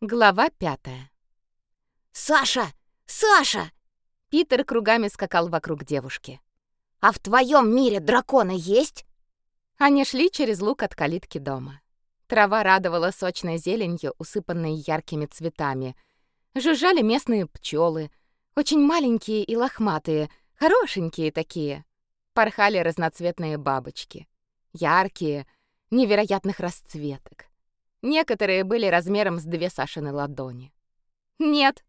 Глава пятая. «Саша! Саша!» Питер кругами скакал вокруг девушки. «А в твоем мире драконы есть?» Они шли через луг от калитки дома. Трава радовала сочной зеленью, усыпанной яркими цветами. Жужжали местные пчелы, очень маленькие и лохматые, хорошенькие такие. Порхали разноцветные бабочки. Яркие, невероятных расцветок. Некоторые были размером с две Сашины ладони. Нет.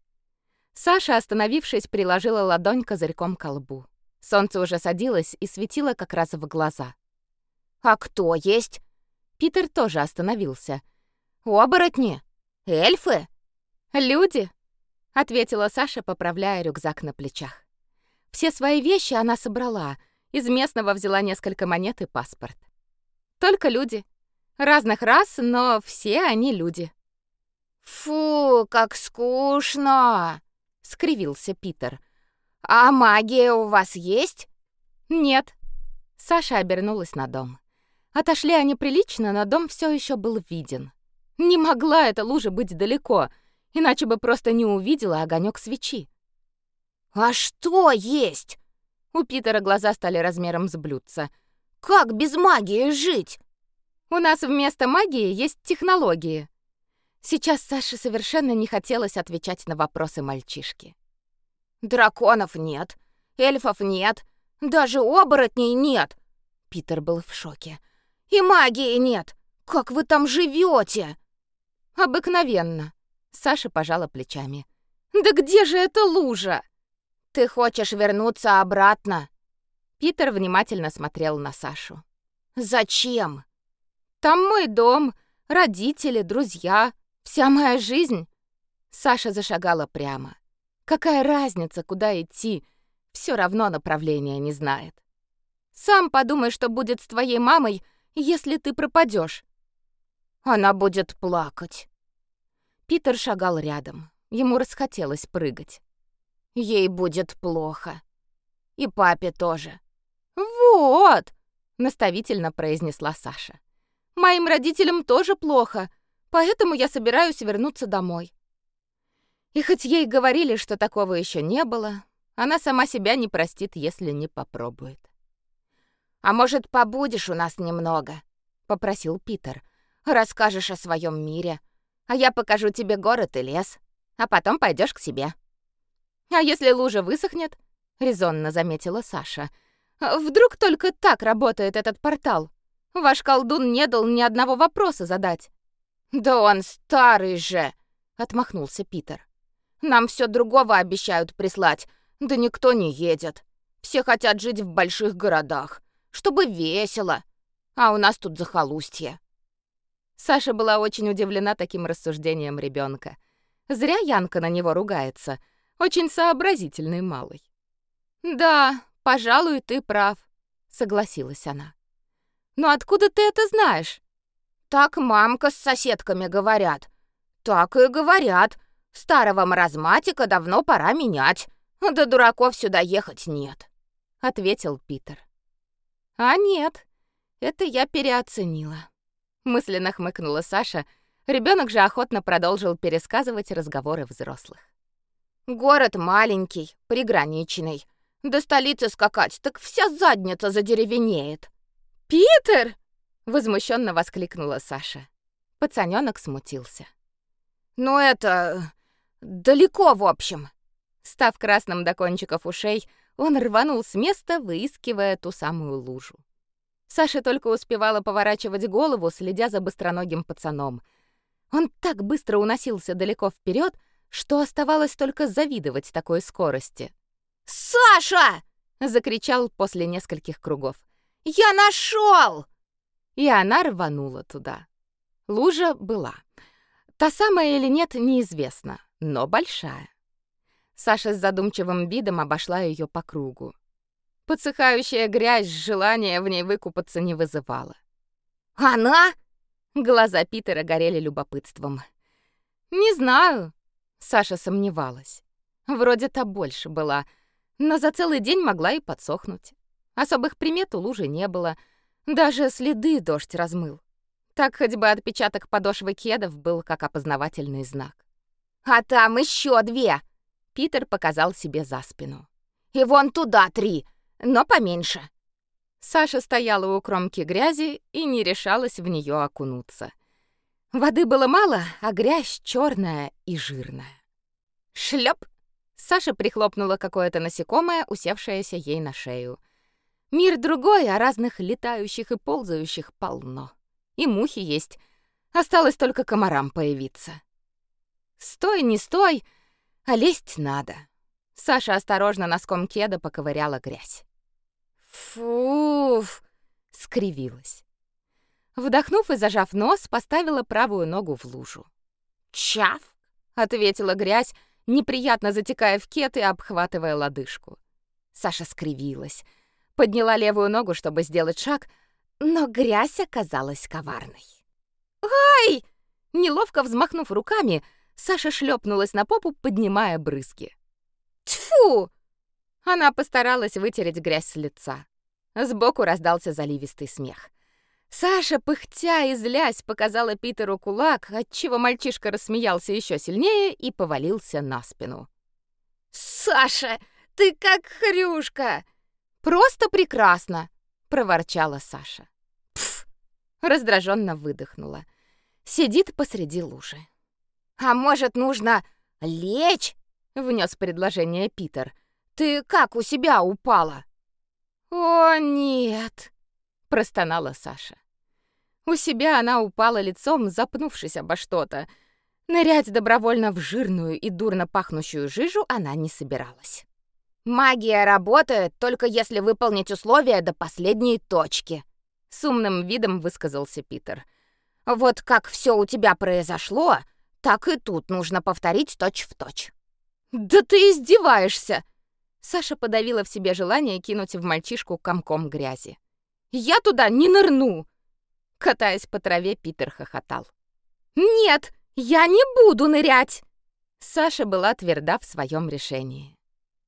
Саша, остановившись, приложила ладонь козырьком к лбу. Солнце уже садилось и светило как раз в глаза. А кто есть? Питер тоже остановился. Оборотни? Эльфы? Люди, ответила Саша, поправляя рюкзак на плечах. Все свои вещи она собрала. Из местного взяла несколько монет и паспорт. Только люди. Разных рас, но все они люди. Фу, как скучно, скривился Питер. А магия у вас есть? Нет. Саша обернулась на дом. Отошли они прилично, но дом все еще был виден. Не могла эта лужа быть далеко, иначе бы просто не увидела огонек свечи. А что есть? У Питера глаза стали размером с блюдца. Как без магии жить? У нас вместо магии есть технологии. Сейчас Саше совершенно не хотелось отвечать на вопросы мальчишки. Драконов нет, эльфов нет, даже оборотней нет. Питер был в шоке. И магии нет. Как вы там живете? Обыкновенно. Саша пожала плечами. Да где же эта лужа? Ты хочешь вернуться обратно? Питер внимательно смотрел на Сашу. Зачем? Там мой дом, родители, друзья, вся моя жизнь. Саша зашагала прямо. Какая разница, куда идти? Все равно направления не знает. Сам подумай, что будет с твоей мамой, если ты пропадешь. Она будет плакать. Питер шагал рядом. Ему расхотелось прыгать. Ей будет плохо. И папе тоже. Вот, наставительно произнесла Саша. Моим родителям тоже плохо, поэтому я собираюсь вернуться домой. И хоть ей говорили, что такого еще не было, она сама себя не простит, если не попробует. А может, побудешь у нас немного, попросил Питер. Расскажешь о своем мире, а я покажу тебе город и лес, а потом пойдешь к себе. А если лужа высохнет? резонно заметила Саша. Вдруг только так работает этот портал? Ваш колдун не дал ни одного вопроса задать. Да он старый же, отмахнулся Питер. Нам все другого обещают прислать, да никто не едет. Все хотят жить в больших городах, чтобы весело. А у нас тут захолустье. Саша была очень удивлена таким рассуждением ребенка. Зря Янка на него ругается. Очень сообразительный малый. Да, пожалуй, ты прав, согласилась она. Но откуда ты это знаешь? Так мамка с соседками говорят. Так и говорят. Старого маразматика давно пора менять. Да дураков сюда ехать нет, ответил Питер. А нет, это я переоценила. Мысленно хмыкнула Саша. Ребенок же охотно продолжил пересказывать разговоры взрослых. Город маленький, приграничный. До столицы скакать, так вся задница задеревенеет. «Питер!» — возмущенно воскликнула Саша. Пацанёнок смутился. «Ну это... далеко, в общем». Став красным до кончиков ушей, он рванул с места, выискивая ту самую лужу. Саша только успевала поворачивать голову, следя за быстроногим пацаном. Он так быстро уносился далеко вперед, что оставалось только завидовать такой скорости. «Саша!» — закричал после нескольких кругов. Я нашел! И она рванула туда. Лужа была. Та самая или нет, неизвестно, но большая. Саша с задумчивым видом обошла ее по кругу. Подсыхающая грязь, желание в ней выкупаться не вызывала. «Она?» Глаза Питера горели любопытством. «Не знаю», — Саша сомневалась. Вроде та больше была, но за целый день могла и подсохнуть. Особых примет у лужи не было, даже следы дождь размыл. Так хоть бы отпечаток подошвы кедов был как опознавательный знак. А там еще две. Питер показал себе за спину. И вон туда три, но поменьше. Саша стояла у кромки грязи и не решалась в нее окунуться. Воды было мало, а грязь черная и жирная. Шлеп! Саша прихлопнула какое-то насекомое, усевшееся ей на шею. Мир другой, а разных летающих и ползающих полно. И мухи есть. Осталось только комарам появиться. Стой, не стой, а лезть надо. Саша осторожно носком кеда поковыряла грязь. Фуф, скривилась. Вдохнув и зажав нос, поставила правую ногу в лужу. «Чав!» — ответила грязь, неприятно затекая в кет и обхватывая лодыжку. Саша скривилась, подняла левую ногу, чтобы сделать шаг, но грязь оказалась коварной. «Ай!» Неловко взмахнув руками, Саша шлепнулась на попу, поднимая брызги. «Тьфу!» Она постаралась вытереть грязь с лица. Сбоку раздался заливистый смех. Саша, пыхтя и злясь, показала Питеру кулак, отчего мальчишка рассмеялся еще сильнее и повалился на спину. «Саша, ты как хрюшка!» «Просто прекрасно!» — проворчала Саша. «Пф!» — раздраженно выдохнула. Сидит посреди лужи. «А может, нужно лечь?» — внес предложение Питер. «Ты как у себя упала?» «О, нет!» — простонала Саша. У себя она упала лицом, запнувшись обо что-то. Нырять добровольно в жирную и дурно пахнущую жижу она не собиралась. «Магия работает, только если выполнить условия до последней точки», — с умным видом высказался Питер. «Вот как все у тебя произошло, так и тут нужно повторить точь-в-точь». Точь. «Да ты издеваешься!» Саша подавила в себе желание кинуть в мальчишку комком грязи. «Я туда не нырну!» Катаясь по траве, Питер хохотал. «Нет, я не буду нырять!» Саша была тверда в своем решении.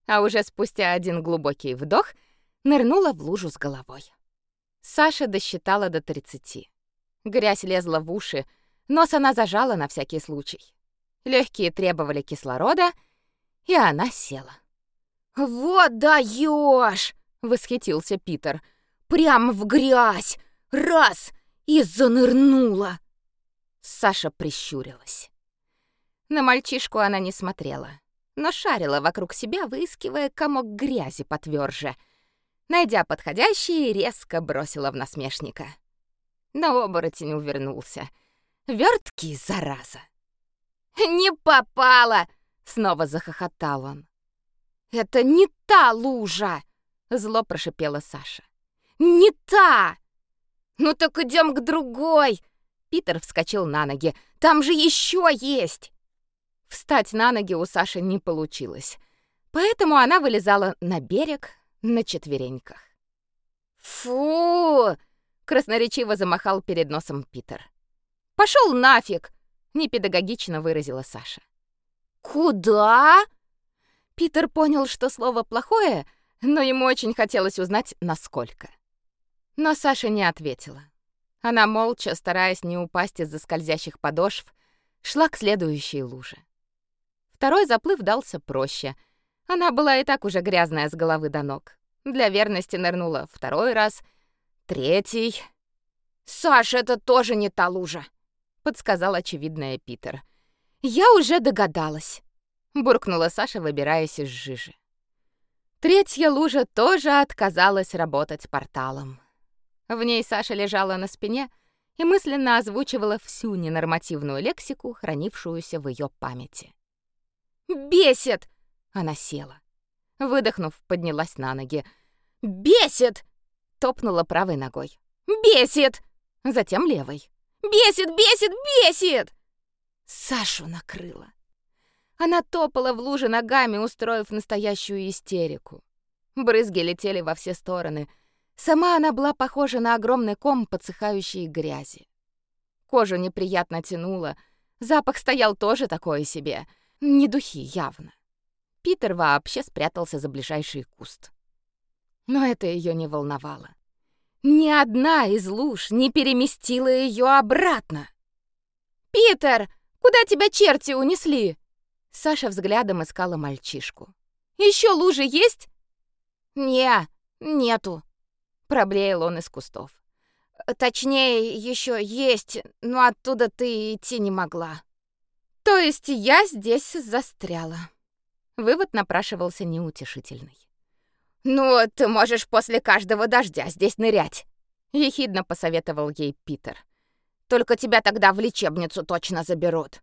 А уже спустя один глубокий вдох нырнула в лужу с головой. Саша досчитала до тридцати. Грязь лезла в уши, нос она зажала на всякий случай. Легкие требовали кислорода, и она села. «Вот даешь!» — восхитился Питер. «Прям в грязь! Раз! И занырнула!» Саша прищурилась. На мальчишку она не смотрела, но шарила вокруг себя, выискивая комок грязи потверже. Найдя подходящий, резко бросила в насмешника. Но оборотень увернулся. Верткий, зараза! «Не попала!» — снова захохотал он. «Это не та лужа!» — зло прошипела Саша. «Не та!» «Ну так идем к другой!» Питер вскочил на ноги. «Там же еще есть!» Встать на ноги у Саши не получилось, поэтому она вылезала на берег на четвереньках. «Фу!» — красноречиво замахал перед носом Питер. «Пошел нафиг!» — непедагогично выразила Саша. «Куда?» Питер понял, что слово плохое, но ему очень хотелось узнать, насколько. Но Саша не ответила. Она молча, стараясь не упасть из-за скользящих подошв, шла к следующей луже. Второй заплыв дался проще. Она была и так уже грязная с головы до ног. Для верности нырнула второй раз, третий. «Саша, это тоже не та лужа», — подсказал очевидное Питер. «Я уже догадалась» буркнула Саша, выбираясь из жижи. Третья лужа тоже отказалась работать порталом. В ней Саша лежала на спине и мысленно озвучивала всю ненормативную лексику, хранившуюся в ее памяти. «Бесит!» — она села. Выдохнув, поднялась на ноги. «Бесит!» — топнула правой ногой. «Бесит!» Затем левой. «Бесит, бесит, бесит!» Сашу накрыло. Она топала в луже ногами, устроив настоящую истерику. Брызги летели во все стороны. Сама она была похожа на огромный ком подсыхающей грязи. Кожу неприятно тянуло. Запах стоял тоже такой себе. Не духи, явно. Питер вообще спрятался за ближайший куст. Но это ее не волновало. Ни одна из луж не переместила ее обратно. «Питер, куда тебя черти унесли?» Саша взглядом искала мальчишку. Еще лужи есть?» «Не, нету», — проблеял он из кустов. «Точнее, еще есть, но оттуда ты идти не могла». «То есть я здесь застряла?» Вывод напрашивался неутешительный. «Ну, ты можешь после каждого дождя здесь нырять», — ехидно посоветовал ей Питер. «Только тебя тогда в лечебницу точно заберут.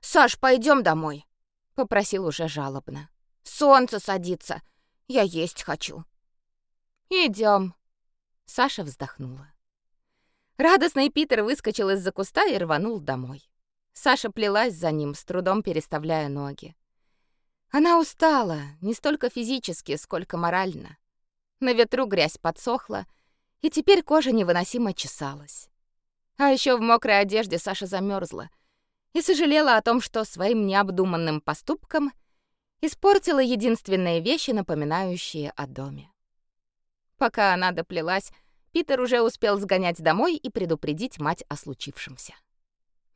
Саш, пойдем домой», — попросил уже жалобно. «Солнце садится, я есть хочу». Идем. Саша вздохнула. Радостный Питер выскочил из-за куста и рванул домой. Саша плелась за ним, с трудом переставляя ноги. Она устала, не столько физически, сколько морально. На ветру грязь подсохла, и теперь кожа невыносимо чесалась. А еще в мокрой одежде Саша замерзла и сожалела о том, что своим необдуманным поступком испортила единственные вещи, напоминающие о доме. Пока она доплелась, Питер уже успел сгонять домой и предупредить мать о случившемся.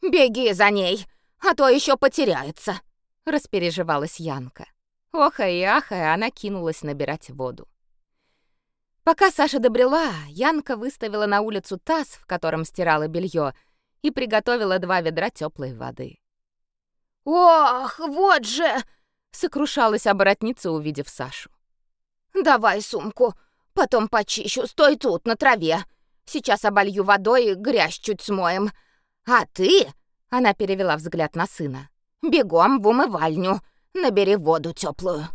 «Беги за ней, а то еще потеряется», — распереживалась Янка. Охая и ахая, она кинулась набирать воду. Пока Саша добрела, Янка выставила на улицу таз, в котором стирала белье, и приготовила два ведра теплой воды. «Ох, вот же!» — сокрушалась оборотница, увидев Сашу. «Давай сумку, потом почищу, стой тут, на траве. Сейчас оболью водой, грязь чуть смоем. А ты...» — она перевела взгляд на сына. Бегом в умывальню, набери воду теплую.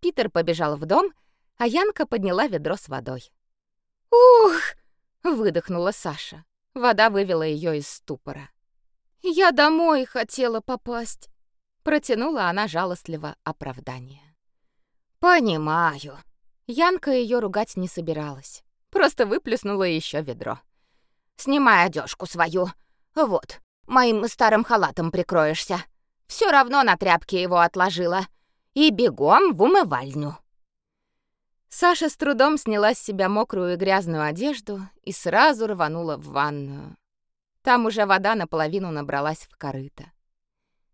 Питер побежал в дом, а Янка подняла ведро с водой. «Ух!» — выдохнула Саша. Вода вывела ее из ступора. «Я домой хотела попасть», — протянула она жалостливо оправдание. «Понимаю». Янка ее ругать не собиралась. Просто выплеснула еще ведро. «Снимай одежку свою. Вот, моим старым халатом прикроешься. Все равно на тряпке его отложила. И бегом в умывальню. Саша с трудом сняла с себя мокрую и грязную одежду и сразу рванула в ванную. Там уже вода наполовину набралась в корыто.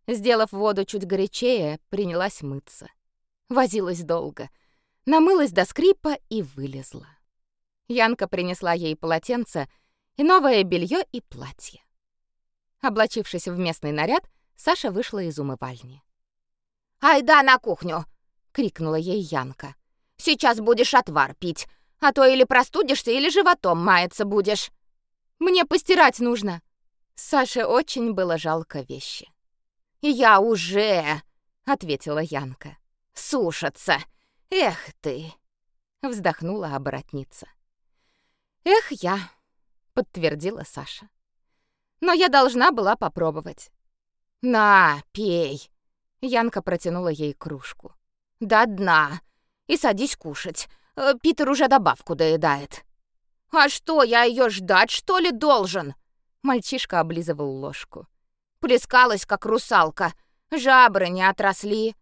Сделав воду чуть горячее, принялась мыться. Возилась долго. Намылась до скрипа и вылезла. Янка принесла ей полотенце и новое белье и платье. Облачившись в местный наряд, Саша вышла из умывальни. «Айда на кухню!» — крикнула ей Янка. «Сейчас будешь отвар пить, а то или простудишься, или животом маяться будешь». «Мне постирать нужно!» Саше очень было жалко вещи. «Я уже!» — ответила Янка. «Сушатся! Эх ты!» — вздохнула оборотница. «Эх я!» — подтвердила Саша. «Но я должна была попробовать. «На, пей!» Янка протянула ей кружку. «До дна! И садись кушать. Э, Питер уже добавку доедает». «А что, я ее ждать, что ли, должен?» Мальчишка облизывал ложку. Плескалась, как русалка. Жабры не отросли.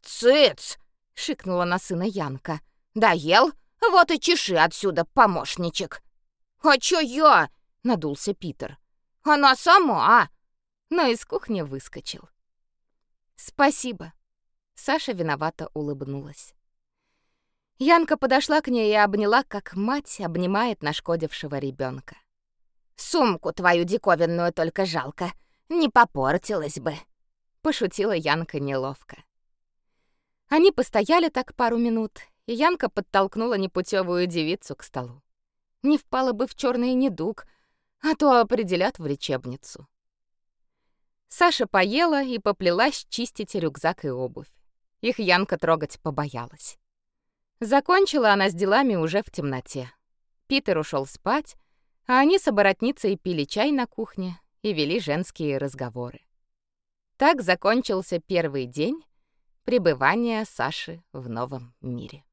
«Цыц!» — шикнула на сына Янка. «Доел? Вот и чеши отсюда, помощничек!» «А чё я?» — надулся Питер. «Она сама!» но из кухни выскочил. «Спасибо». Саша виновато улыбнулась. Янка подошла к ней и обняла, как мать обнимает нашкодившего ребенка. «Сумку твою диковинную только жалко, не попортилась бы», — пошутила Янка неловко. Они постояли так пару минут, и Янка подтолкнула непутевую девицу к столу. Не впала бы в черный недуг, а то определят в лечебницу. Саша поела и поплелась чистить рюкзак и обувь. Их Янка трогать побоялась. Закончила она с делами уже в темноте. Питер ушел спать, а они с оборотницей пили чай на кухне и вели женские разговоры. Так закончился первый день пребывания Саши в новом мире.